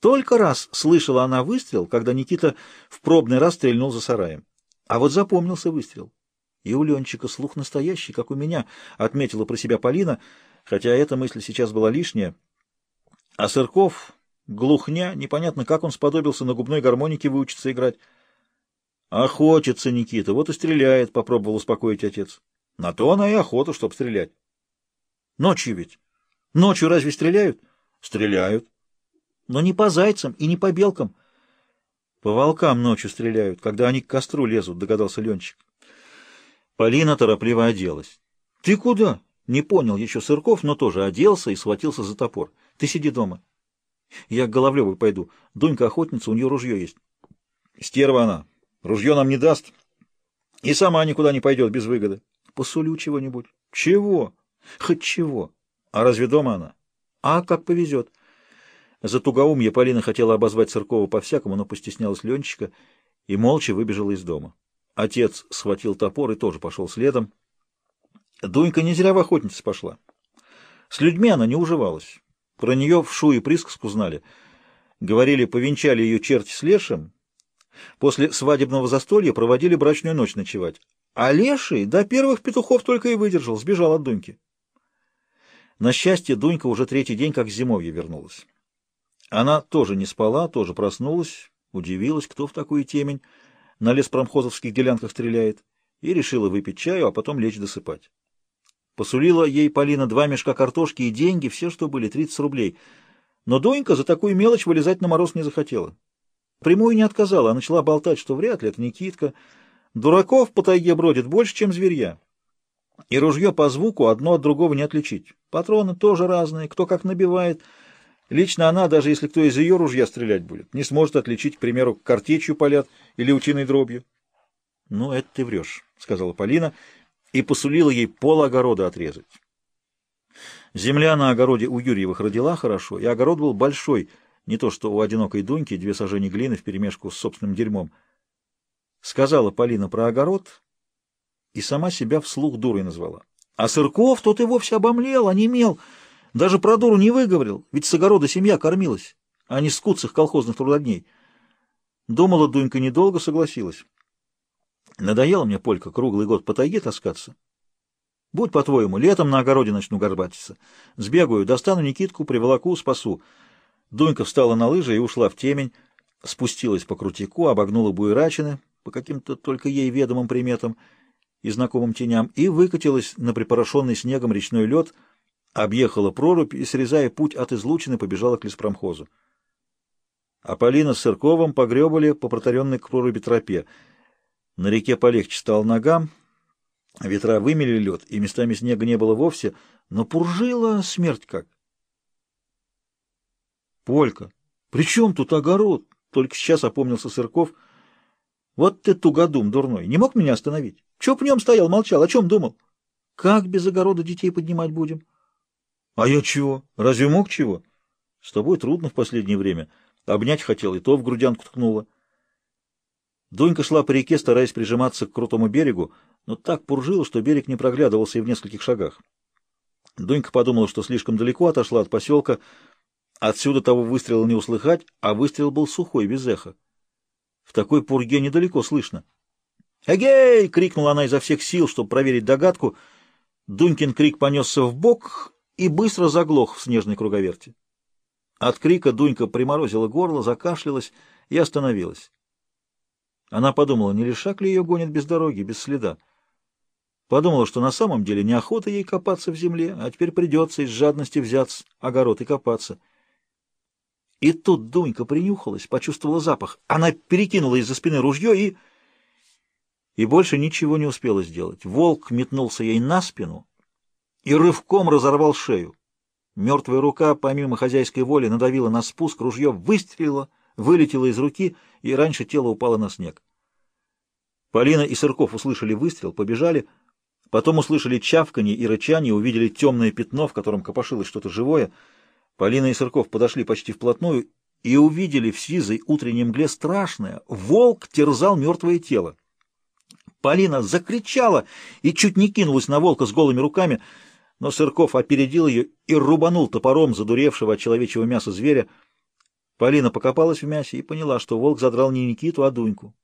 Только раз слышала она выстрел, когда Никита в пробный раз стрельнул за сараем. А вот запомнился выстрел. И у Ленчика слух настоящий, как у меня, отметила про себя Полина, хотя эта мысль сейчас была лишняя. А Сырков, глухня, непонятно, как он сподобился на губной гармонике выучиться играть. «Охотится Никита, вот и стреляет», — попробовал успокоить отец. «На то она и охота, чтоб стрелять». «Ночью ведь? Ночью разве стреляют?» «Стреляют». «Но не по зайцам и не по белкам». «По волкам ночью стреляют, когда они к костру лезут», — догадался Ленчик. Полина торопливо оделась. «Ты куда?» — не понял еще Сырков, но тоже оделся и схватился за топор. «Ты сиди дома». «Я к Головлевой пойду. Дунька охотница, у нее ружье есть». «Стерва она. Ружье нам не даст. И сама никуда не пойдет без выгоды. Посулю чего-нибудь. Чего? Хоть чего. А разве дома она? А как повезет. За тугоумье Полина хотела обозвать Сыркова по-всякому, но постеснялась Ленчика и молча выбежала из дома. Отец схватил топор и тоже пошел следом. Дунька не зря в охотнице пошла. С людьми она не уживалась. Про нее в шу и присказку знали. Говорили, повенчали ее черти с лешим, После свадебного застолья проводили брачную ночь ночевать. А Леший до первых петухов только и выдержал, сбежал от Дуньки. На счастье, Дунька уже третий день как с зимовья вернулась. Она тоже не спала, тоже проснулась, удивилась, кто в такую темень на леспромхозовских делянках стреляет, и решила выпить чаю, а потом лечь досыпать. Посулила ей Полина два мешка картошки и деньги, все, что были, 30 рублей. Но Дунька за такую мелочь вылезать на мороз не захотела. Прямую не отказала, а начала болтать, что вряд ли это Никитка. Дураков по тайге бродит больше, чем зверья. И ружье по звуку одно от другого не отличить. Патроны тоже разные, кто как набивает. Лично она, даже если кто из ее ружья стрелять будет, не сможет отличить, к примеру, картечью полят или утиной дробью. — Ну, это ты врешь, — сказала Полина и посулила ей пол огорода отрезать. Земля на огороде у Юрьевых родила хорошо, и огород был большой — не то что у одинокой Дуньки две сажени глины вперемешку с собственным дерьмом. Сказала Полина про огород и сама себя вслух дурой назвала. А Сырков тот и вовсе обомлел, онемел, даже про дуру не выговорил, ведь с огорода семья кормилась, а не с куцых колхозных трудодней. Думала Дунька недолго, согласилась. Надоело мне, Полька, круглый год по тайге таскаться. Будь по-твоему, летом на огороде начну горбатиться. Сбегаю, достану Никитку, приволоку, спасу. Дунька встала на лыжи и ушла в темень, спустилась по крутику, обогнула буерачины по каким-то только ей ведомым приметам и знакомым теням и выкатилась на припорошенный снегом речной лед, объехала прорубь и, срезая путь от излучины, побежала к леспромхозу. А Полина с Сырковым погребали по протаренной к проруби тропе. На реке полегче стал ногам, ветра вымели лед, и местами снега не было вовсе, но пуржила смерть как. Полька, при чем тут огород? Только сейчас опомнился Сырков. Вот ты тугодум дурной, не мог меня остановить? Че в нем стоял, молчал, о чем думал? Как без огорода детей поднимать будем? А я чего? Разве мог чего? С тобой трудно в последнее время. Обнять хотел, и то в грудянку ткнула. Дунька шла по реке, стараясь прижиматься к крутому берегу, но так пуржило, что берег не проглядывался и в нескольких шагах. Дунька подумала, что слишком далеко отошла от поселка, Отсюда того выстрела не услыхать, а выстрел был сухой, без эха. В такой пурге недалеко слышно. «Эгей!» — крикнула она изо всех сил, чтобы проверить догадку. Дунькин крик понесся в бок и быстро заглох в снежной круговерти. От крика Дунька приморозила горло, закашлялась и остановилась. Она подумала, не лишак ли ее гонит без дороги, без следа. Подумала, что на самом деле неохота ей копаться в земле, а теперь придется из жадности взяться огород и копаться. И тут Дунька принюхалась, почувствовала запах. Она перекинула из-за спины ружье и... И больше ничего не успела сделать. Волк метнулся ей на спину и рывком разорвал шею. Мертвая рука, помимо хозяйской воли, надавила на спуск, ружье выстрелило, вылетело из руки, и раньше тело упало на снег. Полина и Сырков услышали выстрел, побежали, потом услышали чавканье и рычание, увидели темное пятно, в котором копошилось что-то живое — Полина и Сырков подошли почти вплотную и увидели в сизой утренней мгле страшное. Волк терзал мертвое тело. Полина закричала и чуть не кинулась на волка с голыми руками, но Сырков опередил ее и рубанул топором задуревшего от человечьего мяса зверя. Полина покопалась в мясе и поняла, что волк задрал не Никиту, а Дуньку.